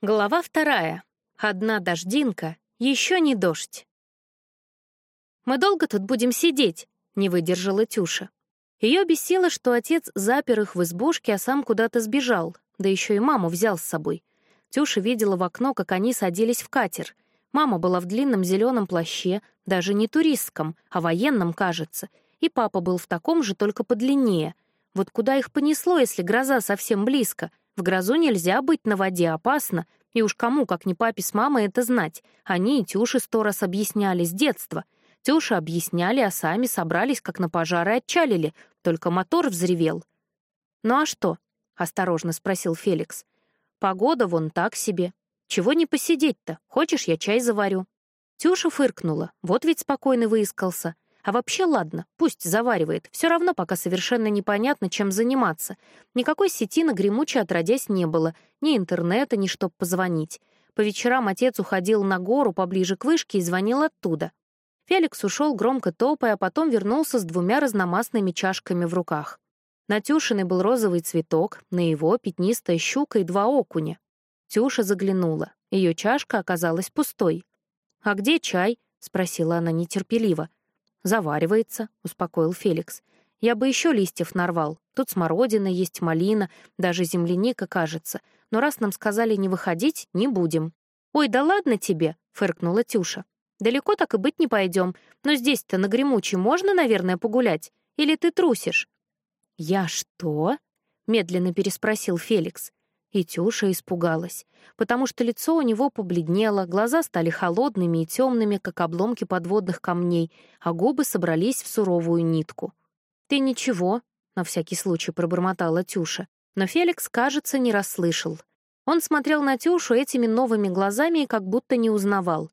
Глава вторая. Одна дождинка, еще не дождь. «Мы долго тут будем сидеть?» — не выдержала Тюша. Ее бесило, что отец запер их в избушке, а сам куда-то сбежал, да еще и маму взял с собой. Тюша видела в окно, как они садились в катер. Мама была в длинном зеленом плаще, даже не туристском, а военном, кажется, и папа был в таком же, только подлиннее. Вот куда их понесло, если гроза совсем близко — в грозу нельзя быть на воде, опасно, и уж кому, как не папе с мамой, это знать. Они и Тюше сто раз объясняли с детства. Тюше объясняли, а сами собрались, как на пожар, и отчалили, только мотор взревел. «Ну а что?» — осторожно спросил Феликс. «Погода вон так себе. Чего не посидеть-то? Хочешь, я чай заварю?» Тюша фыркнула. Вот ведь спокойно выискался. А вообще ладно, пусть заваривает. Все равно пока совершенно непонятно, чем заниматься. Никакой сети на гремучей отродясь не было, ни интернета, ни чтоб позвонить. По вечерам отец уходил на гору поближе к вышке и звонил оттуда. Феликс ушел громко топая, а потом вернулся с двумя разномастными чашками в руках. На Тюшиной был розовый цветок, на его — пятнистая щука и два окуня. Тюша заглянула. Ее чашка оказалась пустой. «А где чай?» — спросила она нетерпеливо. «Заваривается», — успокоил Феликс. «Я бы еще листьев нарвал. Тут смородина есть, малина, даже земляника, кажется. Но раз нам сказали не выходить, не будем». «Ой, да ладно тебе», — фыркнула Тюша. «Далеко так и быть не пойдем. Но здесь-то на гремучей можно, наверное, погулять? Или ты трусишь?» «Я что?» — медленно переспросил Феликс. И Тюша испугалась, потому что лицо у него побледнело, глаза стали холодными и темными, как обломки подводных камней, а губы собрались в суровую нитку. «Ты ничего», — на всякий случай пробормотала Тюша, но Феликс, кажется, не расслышал. Он смотрел на Тюшу этими новыми глазами и как будто не узнавал.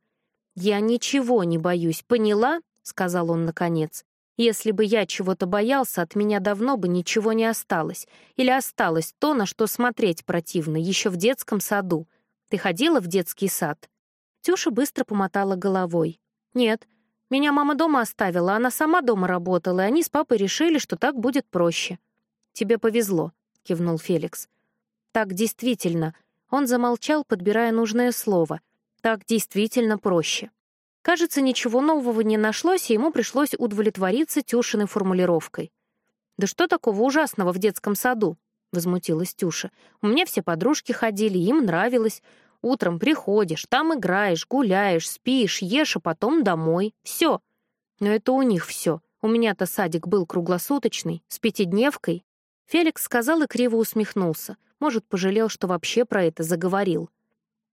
«Я ничего не боюсь, поняла?» — сказал он наконец. Если бы я чего-то боялся, от меня давно бы ничего не осталось. Или осталось то, на что смотреть противно, еще в детском саду. Ты ходила в детский сад?» Тюша быстро помотала головой. «Нет, меня мама дома оставила, она сама дома работала, и они с папой решили, что так будет проще». «Тебе повезло», — кивнул Феликс. «Так действительно». Он замолчал, подбирая нужное слово. «Так действительно проще». Кажется, ничего нового не нашлось, и ему пришлось удовлетвориться Тюшиной формулировкой. «Да что такого ужасного в детском саду?» — возмутилась Тюша. «У меня все подружки ходили, им нравилось. Утром приходишь, там играешь, гуляешь, спишь, ешь, а потом домой. Все. Но это у них все. У меня-то садик был круглосуточный, с пятидневкой». Феликс сказал и криво усмехнулся. Может, пожалел, что вообще про это заговорил.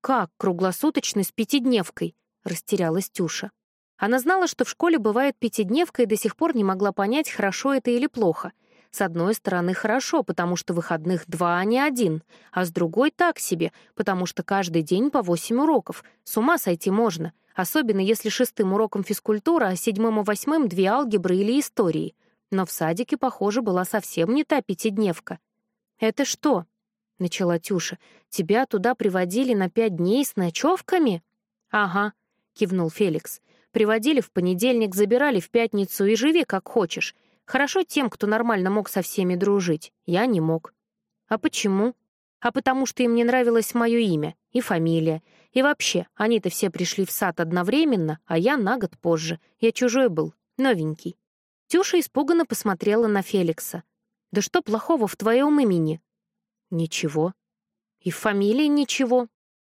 «Как круглосуточный с пятидневкой?» — растерялась Тюша. Она знала, что в школе бывает пятидневка и до сих пор не могла понять, хорошо это или плохо. С одной стороны, хорошо, потому что выходных два, а не один, а с другой — так себе, потому что каждый день по восемь уроков. С ума сойти можно, особенно если шестым уроком физкультура, а седьмым и восьмым — две алгебры или истории. Но в садике, похоже, была совсем не та пятидневка. «Это что?» — начала Тюша. «Тебя туда приводили на пять дней с ночевками?» «Ага», — кивнул Феликс. «Приводили в понедельник, забирали в пятницу и живи как хочешь. Хорошо тем, кто нормально мог со всеми дружить. Я не мог». «А почему?» «А потому что им не нравилось мое имя и фамилия. И вообще, они-то все пришли в сад одновременно, а я на год позже. Я чужой был, новенький». Тюша испуганно посмотрела на Феликса. «Да что плохого в твоем имени?» «Ничего». «И в фамилии ничего»,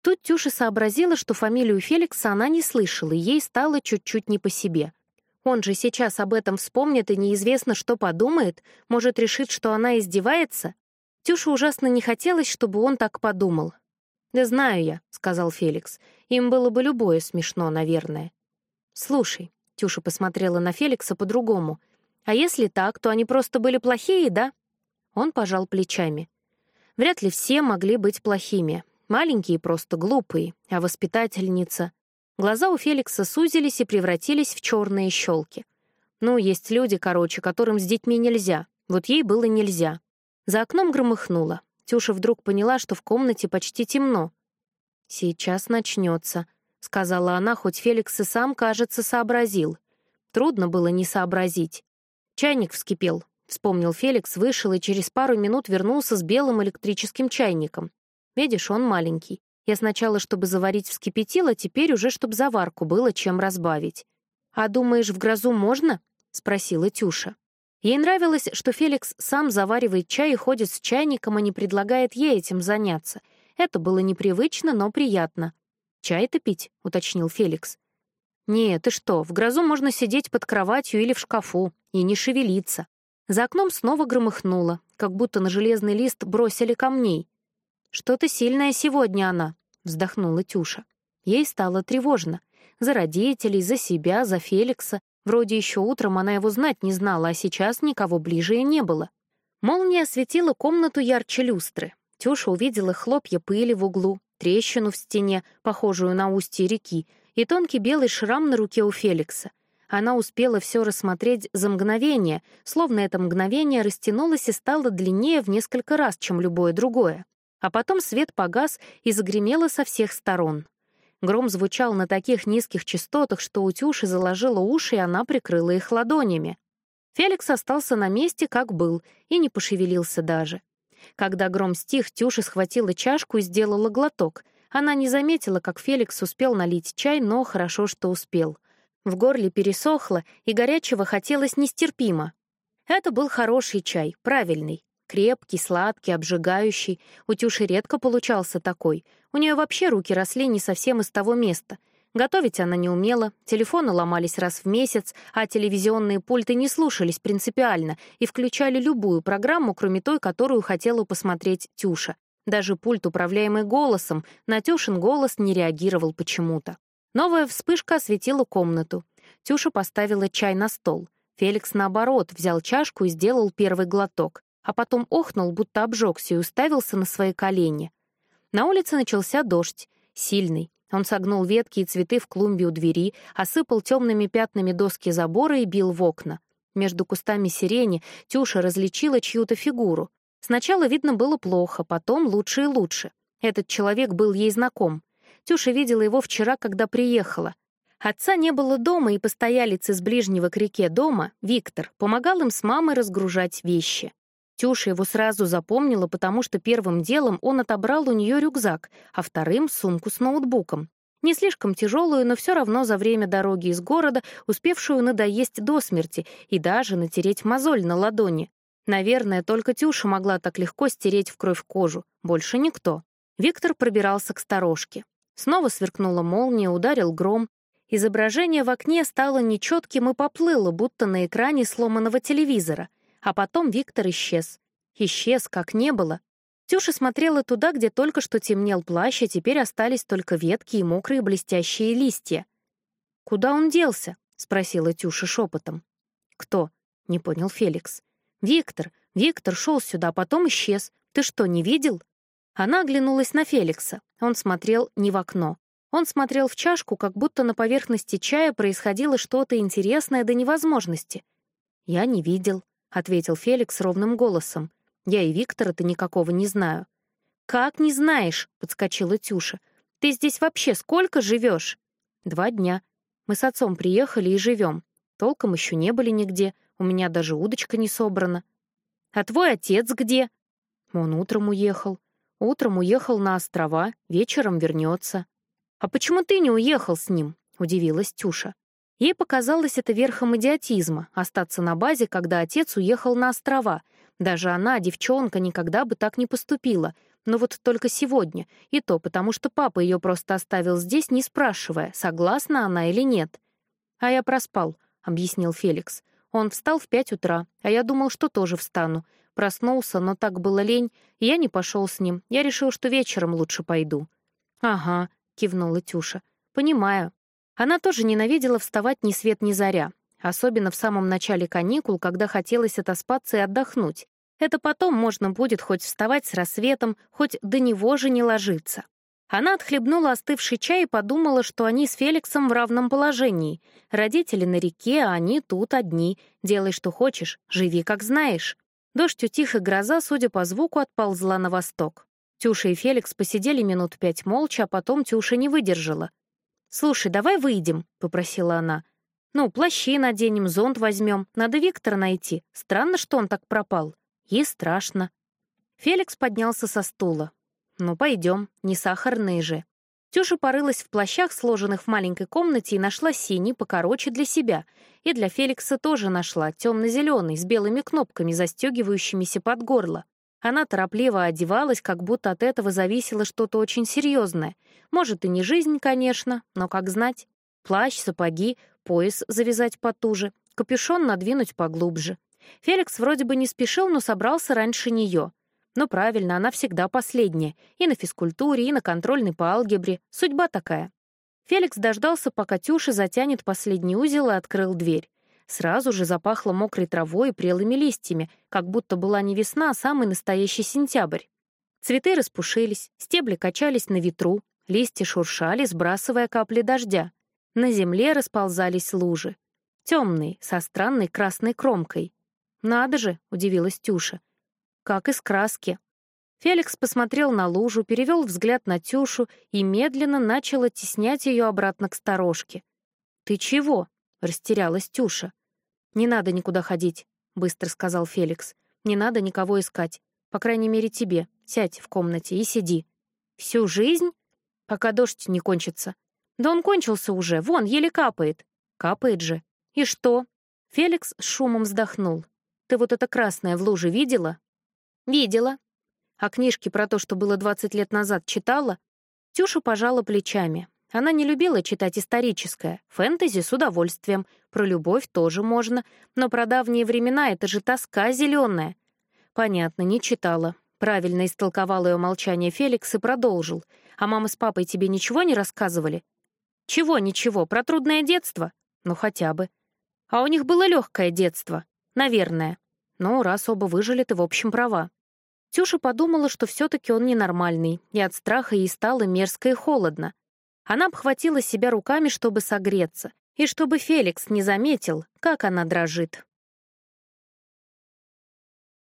Тут Тюша сообразила, что фамилию Феликса она не слышала, и ей стало чуть-чуть не по себе. Он же сейчас об этом вспомнит и неизвестно, что подумает, может, решит, что она издевается. Тюше ужасно не хотелось, чтобы он так подумал. «Да знаю я», — сказал Феликс. «Им было бы любое смешно, наверное». «Слушай», — Тюша посмотрела на Феликса по-другому, «а если так, то они просто были плохие, да?» Он пожал плечами. Вряд ли все могли быть плохими. Маленькие просто глупые, а воспитательница... Глаза у Феликса сузились и превратились в черные щелки. Ну, есть люди, короче, которым с детьми нельзя. Вот ей было нельзя. За окном громыхнуло. Тюша вдруг поняла, что в комнате почти темно. «Сейчас начнется», — сказала она, хоть Феликс и сам, кажется, сообразил. Трудно было не сообразить. Чайник вскипел. Вспомнил Феликс, вышел и через пару минут вернулся с белым электрическим чайником. Видишь, он маленький. Я сначала, чтобы заварить, вскипятила, теперь уже, чтобы заварку было чем разбавить. «А думаешь, в грозу можно?» — спросила Тюша. Ей нравилось, что Феликс сам заваривает чай и ходит с чайником, а не предлагает ей этим заняться. Это было непривычно, но приятно. «Чай-то пить?» — уточнил Феликс. «Нет, ты что, в грозу можно сидеть под кроватью или в шкафу и не шевелиться». За окном снова громыхнуло, как будто на железный лист бросили камней. «Что-то сильное сегодня она», — вздохнула Тюша. Ей стало тревожно. За родителей, за себя, за Феликса. Вроде еще утром она его знать не знала, а сейчас никого ближе и не было. Молния осветила комнату ярче люстры. Тюша увидела хлопья пыли в углу, трещину в стене, похожую на устье реки, и тонкий белый шрам на руке у Феликса. Она успела все рассмотреть за мгновение, словно это мгновение растянулось и стало длиннее в несколько раз, чем любое другое. А потом свет погас и загремело со всех сторон. Гром звучал на таких низких частотах, что у заложила уши, и она прикрыла их ладонями. Феликс остался на месте, как был, и не пошевелился даже. Когда гром стих, Тюша схватила чашку и сделала глоток. Она не заметила, как Феликс успел налить чай, но хорошо, что успел. В горле пересохло, и горячего хотелось нестерпимо. Это был хороший чай, правильный. Крепкий, сладкий, обжигающий. У Тюши редко получался такой. У нее вообще руки росли не совсем из того места — Готовить она не умела, телефоны ломались раз в месяц, а телевизионные пульты не слушались принципиально и включали любую программу, кроме той, которую хотела посмотреть Тюша. Даже пульт, управляемый голосом, на Тюшин голос не реагировал почему-то. Новая вспышка осветила комнату. Тюша поставила чай на стол. Феликс, наоборот, взял чашку и сделал первый глоток, а потом охнул, будто обжегся и уставился на свои колени. На улице начался дождь, сильный. Он согнул ветки и цветы в клумбе у двери, осыпал темными пятнами доски забора и бил в окна. Между кустами сирени Тюша различила чью-то фигуру. Сначала видно было плохо, потом лучше и лучше. Этот человек был ей знаком. Тюша видела его вчера, когда приехала. Отца не было дома, и постоялец из ближнего к реке дома, Виктор, помогал им с мамой разгружать вещи. Тюша его сразу запомнила, потому что первым делом он отобрал у нее рюкзак, а вторым — сумку с ноутбуком. Не слишком тяжелую, но все равно за время дороги из города, успевшую надоесть до смерти и даже натереть мозоль на ладони. Наверное, только Тюша могла так легко стереть в кровь кожу, больше никто. Виктор пробирался к сторожке. Снова сверкнула молния, ударил гром. Изображение в окне стало нечетким и поплыло, будто на экране сломанного телевизора. А потом Виктор исчез. Исчез, как не было. Тюша смотрела туда, где только что темнел плащ, а теперь остались только ветки и мокрые блестящие листья. «Куда он делся?» — спросила Тюша шепотом. «Кто?» — не понял Феликс. «Виктор. Виктор шел сюда, а потом исчез. Ты что, не видел?» Она оглянулась на Феликса. Он смотрел не в окно. Он смотрел в чашку, как будто на поверхности чая происходило что-то интересное до невозможности. «Я не видел», — ответил Феликс ровным голосом. «Я и Виктора-то никакого не знаю». «Как не знаешь?» — подскочила Тюша. «Ты здесь вообще сколько живешь?» «Два дня. Мы с отцом приехали и живем. Толком еще не были нигде, у меня даже удочка не собрана». «А твой отец где?» Он утром уехал. Утром уехал на острова, вечером вернется. «А почему ты не уехал с ним?» — удивилась Тюша. Ей показалось это верхом идиотизма — остаться на базе, когда отец уехал на острова. Даже она, девчонка, никогда бы так не поступила. Но вот только сегодня. И то потому, что папа ее просто оставил здесь, не спрашивая, согласна она или нет. «А я проспал», — объяснил Феликс. Он встал в пять утра, а я думал, что тоже встану. Проснулся, но так было лень, и я не пошел с ним. Я решил, что вечером лучше пойду. «Ага», — кивнула Тюша. «Понимаю. Она тоже ненавидела вставать ни свет ни заря, особенно в самом начале каникул, когда хотелось отоспаться и отдохнуть. Это потом можно будет хоть вставать с рассветом, хоть до него же не ложиться. Она отхлебнула остывший чай и подумала, что они с Феликсом в равном положении. Родители на реке, а они тут одни. Делай, что хочешь, живи, как знаешь. Дождь утих, и гроза, судя по звуку, отползла на восток. Тюша и Феликс посидели минут пять молча, а потом Тюша не выдержала. «Слушай, давай выйдем», — попросила она. «Ну, плащи наденем, зонт возьмем. Надо Виктора найти. Странно, что он так пропал. Ей страшно». Феликс поднялся со стула. «Ну, пойдем, не сахарные же». Тюша порылась в плащах, сложенных в маленькой комнате, и нашла синий, покороче для себя. И для Феликса тоже нашла, темно-зеленый, с белыми кнопками, застегивающимися под горло. Она торопливо одевалась, как будто от этого зависело что-то очень серьезное. Может, и не жизнь, конечно, но как знать. Плащ, сапоги, пояс завязать потуже, капюшон надвинуть поглубже. Феликс вроде бы не спешил, но собрался раньше нее. Ну, правильно, она всегда последняя. И на физкультуре, и на контрольной по алгебре. Судьба такая. Феликс дождался, пока Тюша затянет последний узел и открыл дверь. Сразу же запахло мокрой травой и прелыми листьями, как будто была не весна, а самый настоящий сентябрь. Цветы распушились, стебли качались на ветру, листья шуршали, сбрасывая капли дождя. На земле расползались лужи. Темные, со странной красной кромкой. «Надо же!» — удивилась Тюша как из краски. Феликс посмотрел на лужу, перевел взгляд на Тюшу и медленно начал оттеснять ее обратно к сторожке. «Ты чего?» — растерялась Тюша. «Не надо никуда ходить», — быстро сказал Феликс. «Не надо никого искать. По крайней мере, тебе. Сядь в комнате и сиди. Всю жизнь? Пока дождь не кончится. Да он кончился уже, вон, еле капает. Капает же. И что?» Феликс с шумом вздохнул. «Ты вот это красное в луже видела? «Видела». А книжки про то, что было 20 лет назад, читала? Тюша пожала плечами. Она не любила читать историческое. Фэнтези с удовольствием. Про любовь тоже можно. Но про давние времена — это же тоска зеленая. Понятно, не читала. Правильно истолковал ее молчание Феликс и продолжил. «А мама с папой тебе ничего не рассказывали?» «Чего ничего? Про трудное детство?» «Ну, хотя бы». «А у них было легкое детство?» «Наверное». «Ну, раз оба выжили, ты в общем права». Тюша подумала, что все-таки он ненормальный, и от страха ей стало мерзко и холодно. Она обхватила себя руками, чтобы согреться, и чтобы Феликс не заметил, как она дрожит.